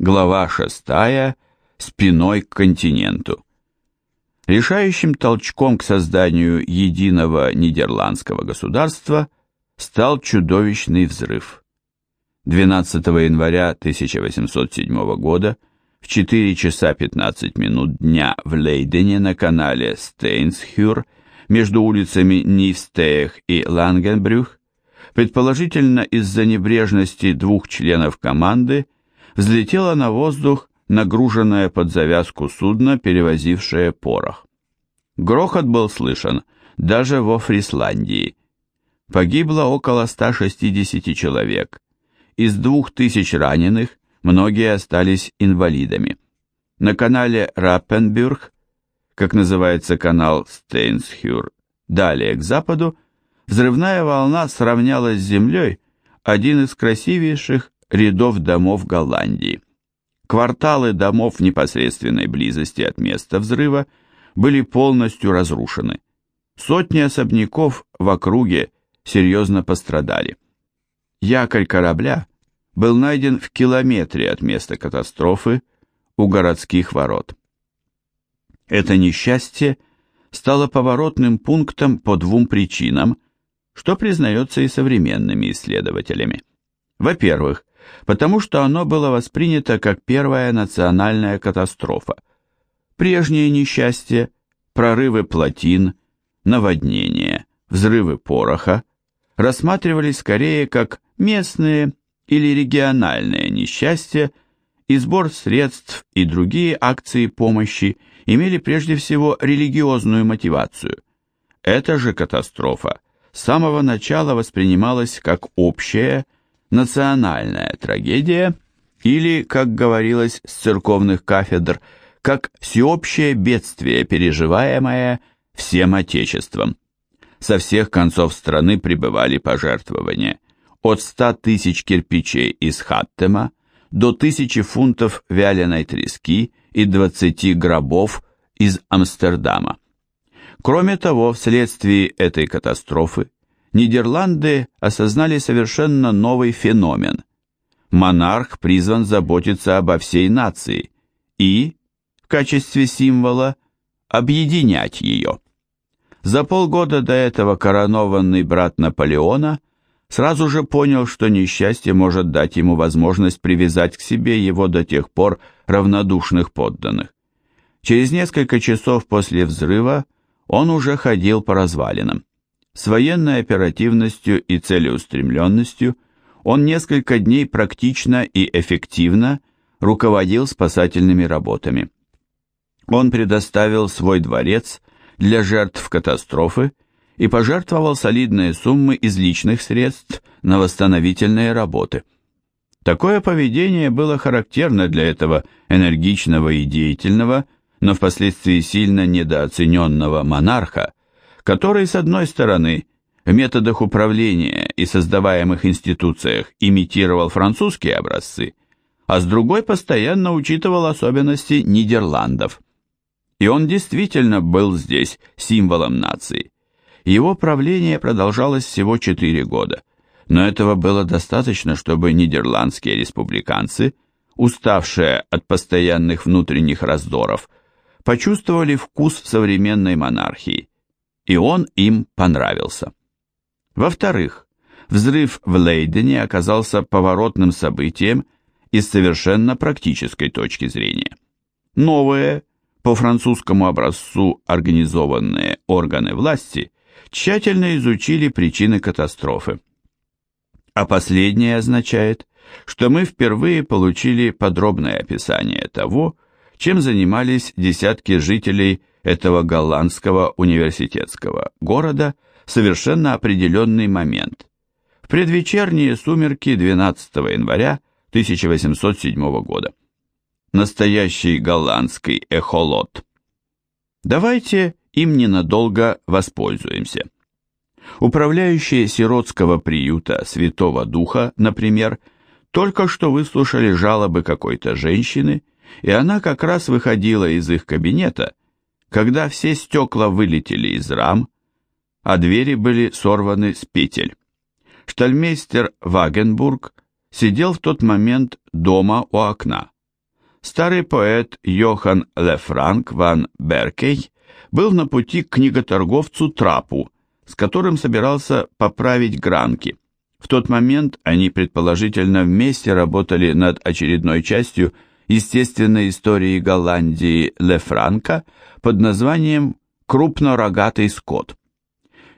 Глава 6. Спиной к континенту. Решающим толчком к созданию единого нидерландского государства стал чудовищный взрыв. 12 января 1807 года в 4 часа 15 минут дня в Лейдене на канале Стейнсхюр между улицами Нивстеях и Лангенбрюх, предположительно из-за небрежности двух членов команды, взлетело на воздух нагруженное под завязку судно, перевозившее порох. Грохот был слышен даже во Фрисландии. Погибло около 160 человек. Из 2000 раненых многие остались инвалидами. На канале Раппенбюрг, как называется канал Стейнсхюр, далее к западу, взрывная волна сравняла с землей один из красивейших рядов домов Голландии. Кварталы домов в непосредственной близости от места взрыва – были полностью разрушены. Сотни особняков в округе серьезно пострадали. Якорь корабля был найден в километре от места катастрофы у городских ворот. Это несчастье стало поворотным пунктом по двум причинам, что признается и современными исследователями. Во-первых, потому что оно было воспринято как первая национальная катастрофа, Прежние несчастья, прорывы плотин, наводнения, взрывы пороха рассматривались скорее как местные или региональные несчастья, и сбор средств и другие акции помощи имели прежде всего религиозную мотивацию. Эта же катастрофа с самого начала воспринималась как общая национальная трагедия или, как говорилось с церковных кафедр, как всеобщее бедствие, переживаемое всем Отечеством. Со всех концов страны прибывали пожертвования, от 100 тысяч кирпичей из Хаттема до тысячи фунтов вяленой трески и 20 гробов из Амстердама. Кроме того, вследствие этой катастрофы, Нидерланды осознали совершенно новый феномен. Монарх призван заботиться обо всей нации и, в качестве символа объединять ее. За полгода до этого коронованный брат Наполеона сразу же понял, что несчастье может дать ему возможность привязать к себе его до тех пор равнодушных подданных. Через несколько часов после взрыва он уже ходил по развалинам. С военной оперативностью и целеустремленностью он несколько дней практично и эффективно руководил спасательными работами. Он предоставил свой дворец для жертв катастрофы и пожертвовал солидные суммы из личных средств на восстановительные работы. Такое поведение было характерно для этого энергичного и деятельного, но впоследствии сильно недооцененного монарха, который, с одной стороны, в методах управления и создаваемых институциях имитировал французские образцы, а с другой постоянно учитывал особенности Нидерландов. И он действительно был здесь символом нации. Его правление продолжалось всего четыре года, но этого было достаточно, чтобы нидерландские республиканцы, уставшие от постоянных внутренних раздоров, почувствовали вкус современной монархии, и он им понравился. Во-вторых, взрыв в Лейдене оказался поворотным событием из совершенно практической точки зрения. Новые, по французскому образцу организованные органы власти тщательно изучили причины катастрофы. А последнее означает, что мы впервые получили подробное описание того, чем занимались десятки жителей этого голландского университетского города в совершенно определенный момент, в предвечерние сумерки 12 января 1807 года настоящий голландский эхолот. Давайте им ненадолго воспользуемся. Управляющие сиротского приюта Святого Духа, например, только что выслушали жалобы какой-то женщины, и она как раз выходила из их кабинета, когда все стекла вылетели из рам, а двери были сорваны с петель. Штальмейстер Вагенбург сидел в тот момент дома у окна. Старый поэт Йохан Лефранк ван Беркей был на пути к книготорговцу Трапу, с которым собирался поправить гранки. В тот момент они предположительно вместе работали над очередной частью естественной истории Голландии Лефранка под названием «Крупнорогатый скот».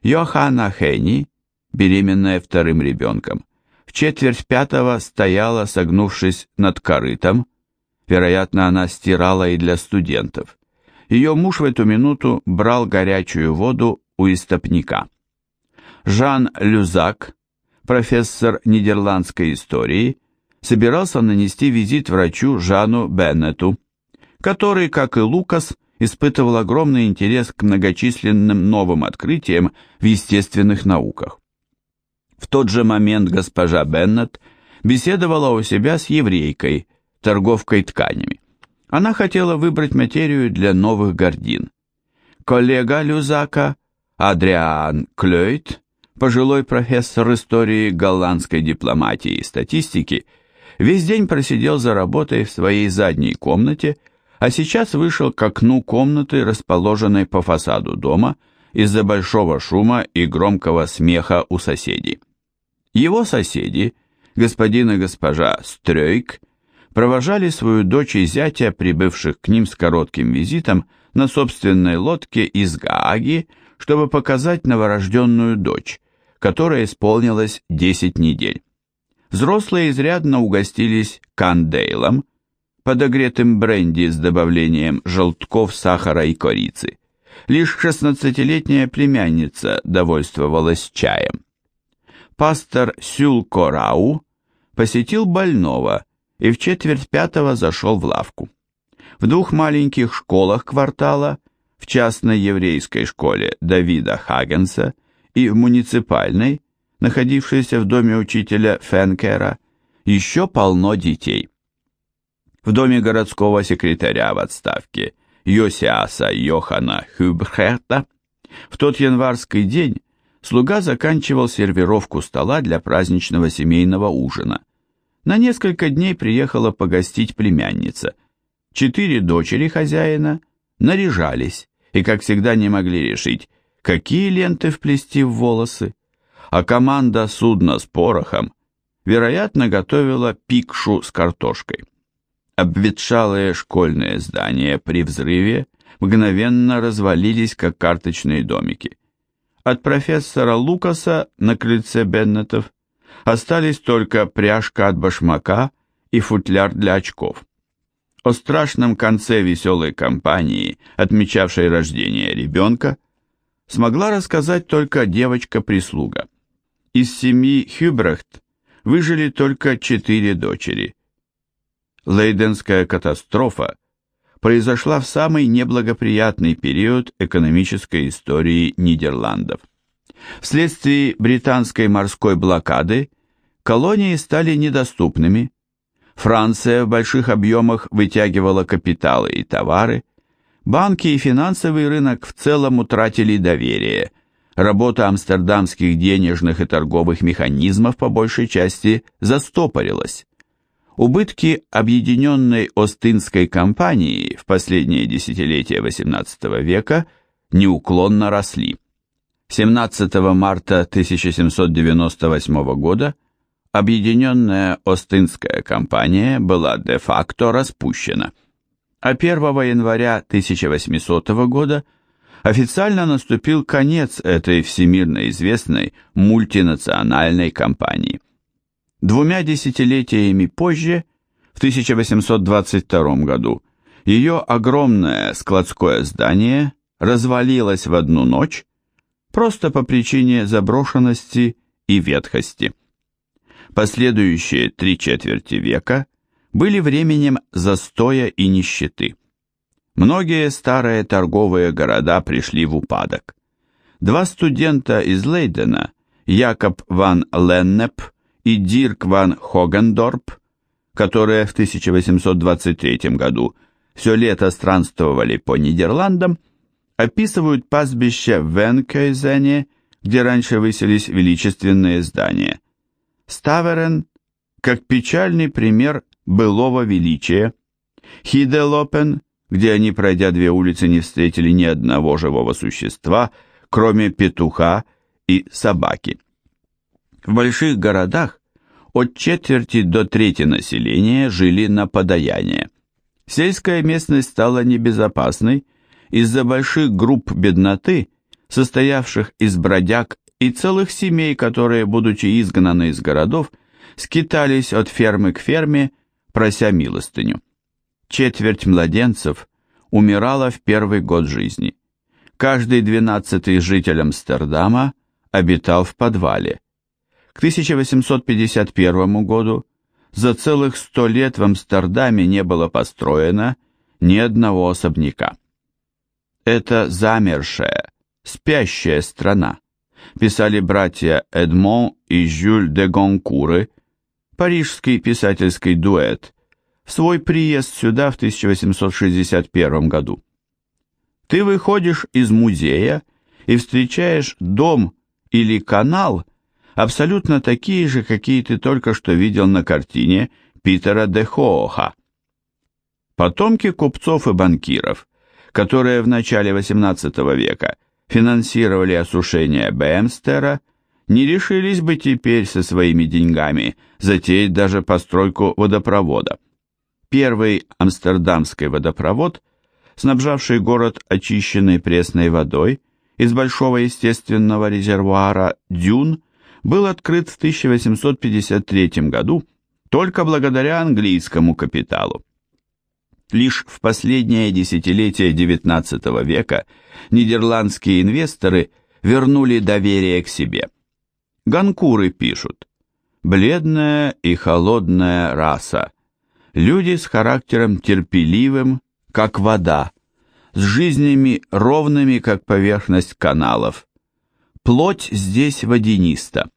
Йоханна Хенни, беременная вторым ребенком, в четверть пятого стояла, согнувшись над корытом, вероятно, она стирала и для студентов. Ее муж в эту минуту брал горячую воду у истопника. Жан Люзак, профессор нидерландской истории, собирался нанести визит врачу Жану Беннету, который, как и Лукас, испытывал огромный интерес к многочисленным новым открытиям в естественных науках. В тот же момент госпожа Беннет беседовала у себя с еврейкой, торговкой тканями. Она хотела выбрать материю для новых гордин. Коллега Люзака, Адриан Клёйт, пожилой профессор истории голландской дипломатии и статистики, весь день просидел за работой в своей задней комнате, а сейчас вышел к окну комнаты, расположенной по фасаду дома, из-за большого шума и громкого смеха у соседей. Его соседи, господин и госпожа Стрёйк, провожали свою дочь и зятя, прибывших к ним с коротким визитом, на собственной лодке из Гааги, чтобы показать новорожденную дочь, которая исполнилась 10 недель. Взрослые изрядно угостились кандейлом, подогретым бренди с добавлением желтков, сахара и корицы. Лишь шестнадцатилетняя племянница довольствовалась чаем. Пастор Сюл Корау посетил больного и в четверть пятого зашел в лавку. В двух маленьких школах квартала, в частной еврейской школе Давида Хагенса и в муниципальной, находившейся в доме учителя Фенкера, еще полно детей. В доме городского секретаря в отставке Йосиаса Йохана Хюбхерта в тот январский день слуга заканчивал сервировку стола для праздничного семейного ужина. На несколько дней приехала погостить племянница. Четыре дочери хозяина наряжались и, как всегда, не могли решить, какие ленты вплести в волосы, а команда судна с порохом, вероятно, готовила пикшу с картошкой. Обветшалые школьные здания при взрыве мгновенно развалились, как карточные домики. От профессора Лукаса на крыльце Беннетов остались только пряжка от башмака и футляр для очков. О страшном конце веселой кампании, отмечавшей рождение ребенка, смогла рассказать только девочка-прислуга. Из семьи Хюбрехт выжили только четыре дочери – Лейденская катастрофа произошла в самый неблагоприятный период экономической истории Нидерландов. Вследствие британской морской блокады колонии стали недоступными, Франция в больших объемах вытягивала капиталы и товары, банки и финансовый рынок в целом утратили доверие, работа амстердамских денежных и торговых механизмов по большей части застопорилась. Убытки объединенной Остинской компании в последние десятилетия XVIII века неуклонно росли. 17 марта 1798 года объединенная Остинская компания была де-факто распущена, а 1 января 1800 года официально наступил конец этой всемирно известной мультинациональной компании. Двумя десятилетиями позже, в 1822 году, ее огромное складское здание развалилось в одну ночь просто по причине заброшенности и ветхости. Последующие три четверти века были временем застоя и нищеты. Многие старые торговые города пришли в упадок. Два студента из Лейдена, Якоб ван Леннеп и Дирк ван Хогендорп, которые в 1823 году все лето странствовали по Нидерландам, описывают пастбище в Венкейзене, где раньше высились величественные здания. Ставерен как печальный пример былого величия. Хиделопен, где они, пройдя две улицы, не встретили ни одного живого существа, кроме петуха и собаки. В больших городах от четверти до трети населения жили на подаяние. Сельская местность стала небезопасной из-за больших групп бедноты, состоявших из бродяг и целых семей, которые, будучи изгнаны из городов, скитались от фермы к ферме, прося милостыню. Четверть младенцев умирала в первый год жизни. Каждый двенадцатый житель Амстердама обитал в подвале. К 1851 году за целых сто лет в Амстердаме не было построено ни одного особняка. Это замершая, спящая страна, писали братья Эдмон и Жюль де Гонкуры, парижский писательский дуэт, свой приезд сюда в 1861 году. Ты выходишь из музея и встречаешь дом или канал, абсолютно такие же, какие ты только что видел на картине Питера де Хооха. Потомки купцов и банкиров, которые в начале XVIII века финансировали осушение Бэмстера, не решились бы теперь со своими деньгами затеять даже постройку водопровода. Первый амстердамский водопровод, снабжавший город очищенной пресной водой из большого естественного резервуара Дюн, был открыт в 1853 году только благодаря английскому капиталу. Лишь в последнее десятилетие XIX века нидерландские инвесторы вернули доверие к себе. Ганкуры пишут, «Бледная и холодная раса, люди с характером терпеливым, как вода, с жизнями ровными, как поверхность каналов, Плоть здесь водяниста.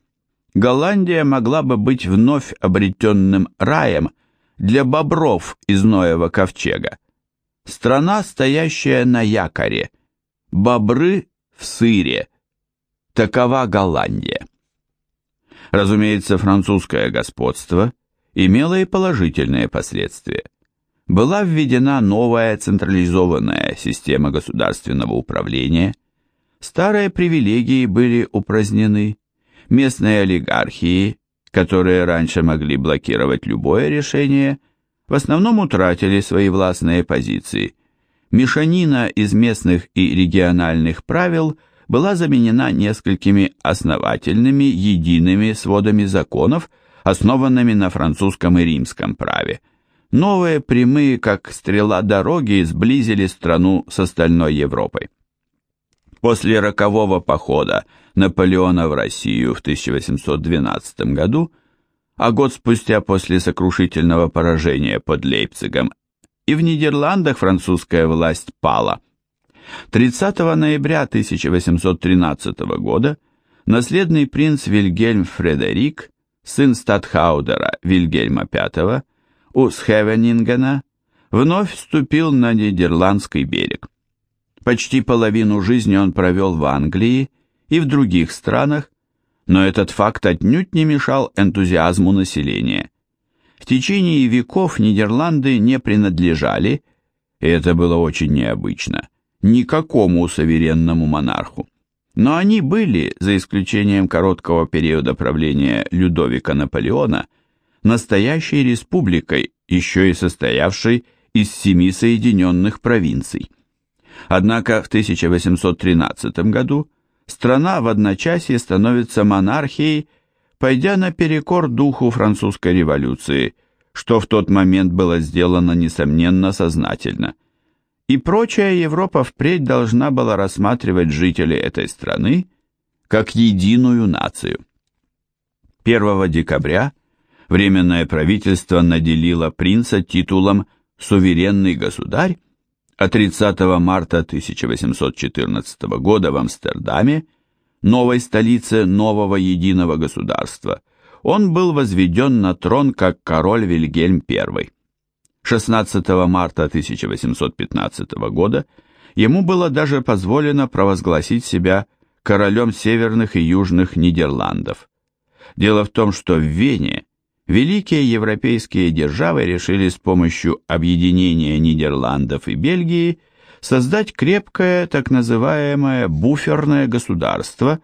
Голландия могла бы быть вновь обретенным раем для бобров из Ноева ковчега. Страна, стоящая на якоре. Бобры в сыре. Такова Голландия. Разумеется, французское господство имело и положительные последствия. Была введена новая централизованная система государственного управления – Старые привилегии были упразднены, местные олигархии, которые раньше могли блокировать любое решение, в основном утратили свои властные позиции. Мешанина из местных и региональных правил была заменена несколькими основательными едиными сводами законов, основанными на французском и римском праве. Новые прямые, как стрела дороги, сблизили страну с остальной Европой. После рокового похода Наполеона в Россию в 1812 году, а год спустя после сокрушительного поражения под Лейпцигом, и в Нидерландах французская власть пала. 30 ноября 1813 года наследный принц Вильгельм Фредерик, сын статхаудера Вильгельма V, у Схевенингена, вновь вступил на нидерландский берег. Почти половину жизни он провел в Англии и в других странах, но этот факт отнюдь не мешал энтузиазму населения. В течение веков Нидерланды не принадлежали, и это было очень необычно, никакому суверенному монарху. Но они были, за исключением короткого периода правления Людовика Наполеона, настоящей республикой, еще и состоявшей из семи соединенных провинций. Однако в 1813 году страна в одночасье становится монархией, пойдя наперекор духу французской революции, что в тот момент было сделано, несомненно, сознательно. И прочая Европа впредь должна была рассматривать жителей этой страны как единую нацию. 1 декабря Временное правительство наделило принца титулом «суверенный государь», а 30 марта 1814 года в Амстердаме, новой столице нового единого государства, он был возведен на трон как король Вильгельм I. 16 марта 1815 года ему было даже позволено провозгласить себя королем северных и южных Нидерландов. Дело в том, что в Вене великие европейские державы решили с помощью объединения Нидерландов и Бельгии создать крепкое так называемое буферное государство,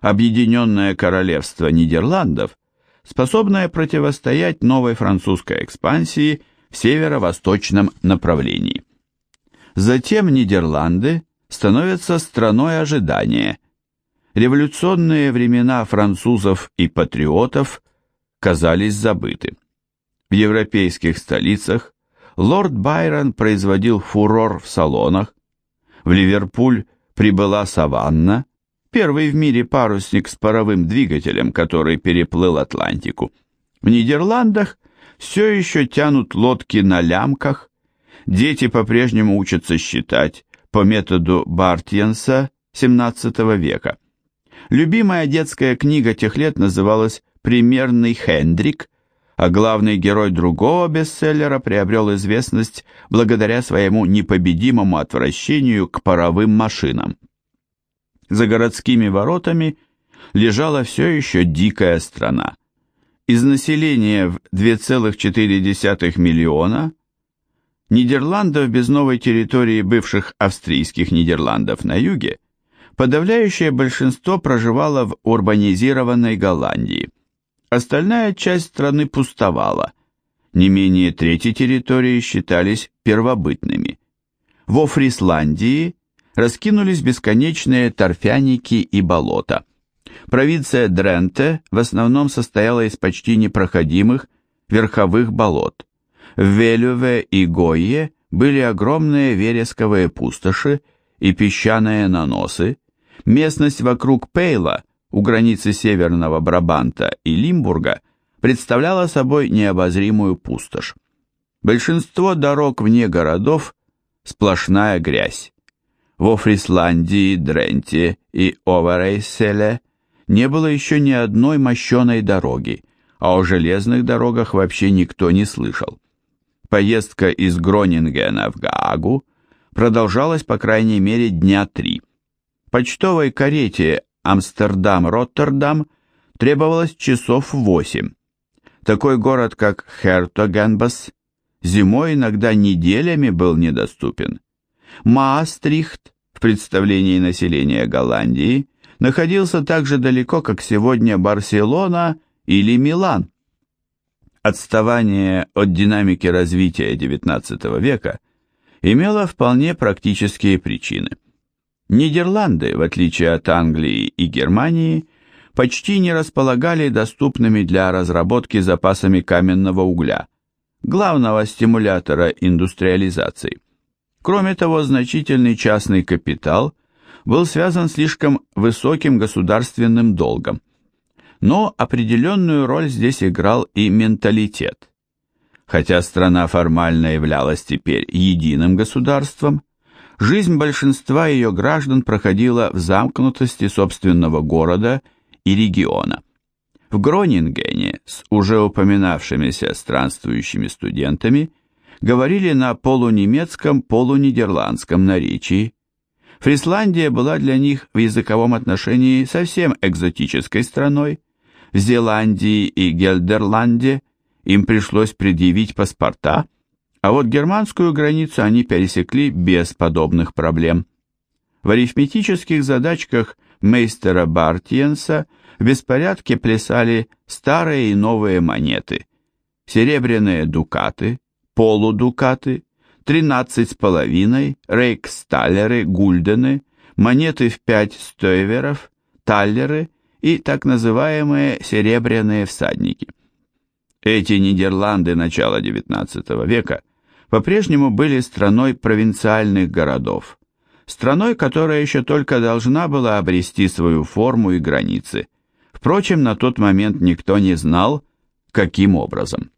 Объединенное Королевство Нидерландов, способное противостоять новой французской экспансии северо-восточном направлении. Затем Нидерланды становятся страной ожидания. Революционные времена французов и патриотов казались забыты. В европейских столицах лорд Байрон производил фурор в салонах, в Ливерпуль прибыла «Саванна», первый в мире парусник с паровым двигателем, который переплыл Атлантику. В Нидерландах все еще тянут лодки на лямках, дети по-прежнему учатся считать по методу Бартьенса XVII века. Любимая детская книга тех лет называлась «Примерный Хендрик», а главный герой другого бестселлера приобрел известность благодаря своему непобедимому отвращению к паровым машинам. За городскими воротами лежала все еще дикая страна. Из населения в 2,4 миллиона Нидерландов без новой территории бывших австрийских Нидерландов на юге подавляющее большинство проживало в урбанизированной Голландии. Остальная часть страны пустовала. Не менее трети территории считались первобытными. Во Фрисландии раскинулись бесконечные торфяники и болота. Провинция Дренте в основном состояла из почти непроходимых верховых болот. В Велюве и Гойе были огромные вересковые пустоши и песчаные наносы. Местность вокруг Пейла у границы Северного Брабанта и Лимбурга представляла собой необозримую пустошь. Большинство дорог вне городов – сплошная грязь. Во Фрисландии, Дренте и Оверейселе не было еще ни одной мощеной дороги, а о железных дорогах вообще никто не слышал. Поездка из Гронингена в Гаагу продолжалась по крайней мере дня три. Почтовой карете Амстердам-Роттердам требовалось часов восемь. Такой город, как Хертогенбас, зимой иногда неделями был недоступен. Маастрихт, в представлении населения Голландии, находился так же далеко, как сегодня Барселона или Милан. Отставание от динамики развития XIX века имело вполне практические причины. Нидерланды, в отличие от Англии и Германии, почти не располагали доступными для разработки запасами каменного угля, главного стимулятора индустриализации. Кроме того, значительный частный капитал был связан слишком высоким государственным долгом. Но определенную роль здесь играл и менталитет. Хотя страна формально являлась теперь единым государством, Жизнь большинства ее граждан проходила в замкнутости собственного города и региона. В Гронингене с уже упоминавшимися странствующими студентами говорили на полунемецком, полунидерландском наречии. Фрисландия была для них в языковом отношении совсем экзотической страной. В Зеландии и Гельдерланде им пришлось предъявить паспорта – а вот германскую границу они пересекли без подобных проблем. В арифметических задачках мейстера Бартьенса в беспорядке плясали старые и новые монеты, серебряные дукаты, полудукаты, тринадцать с половиной, рейксталлеры, гульдены, монеты в пять стойверов, таллеры и так называемые серебряные всадники. Эти Нидерланды начала XIX века – по-прежнему были страной провинциальных городов, страной, которая еще только должна была обрести свою форму и границы. Впрочем, на тот момент никто не знал, каким образом.